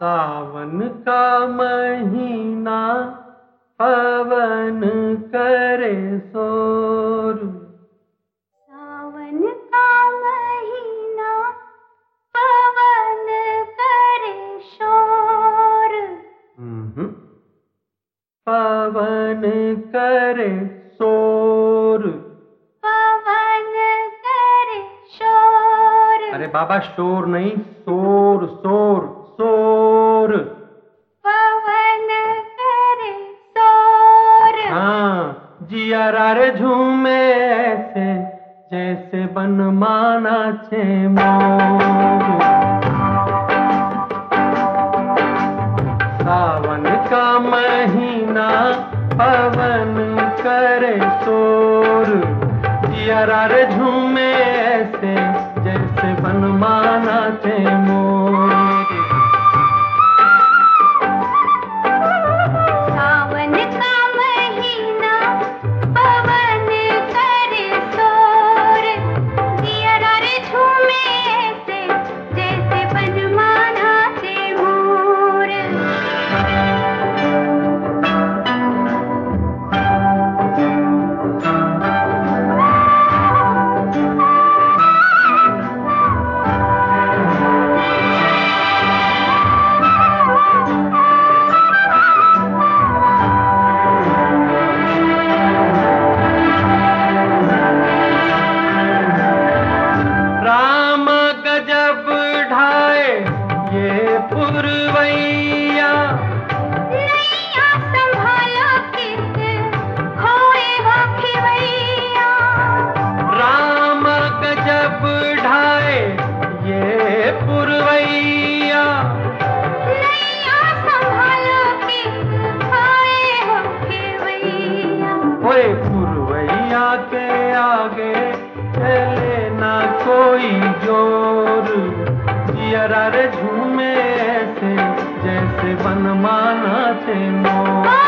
सावन का महीना पवन करे शोर पवन करे शोर। पवन करे शोर। अरे बाबा शोर नहीं शोर शोर शोर। पवन करे शोर। हाँ जिया रे झूमे ऐसे जैसे बन माना छे मोर। महीना पवन करे शोर जिया रे झूमे ऐसे जैसे बन माना थे मोर। ये पुरवैया नैया संभालो किस खोए खिवैया राम गजब ढाए ये पुरवैया। ओए पुरवैया के आगे चले ना कोई ज़ोर। जियरा रे झूमे माना थे मोर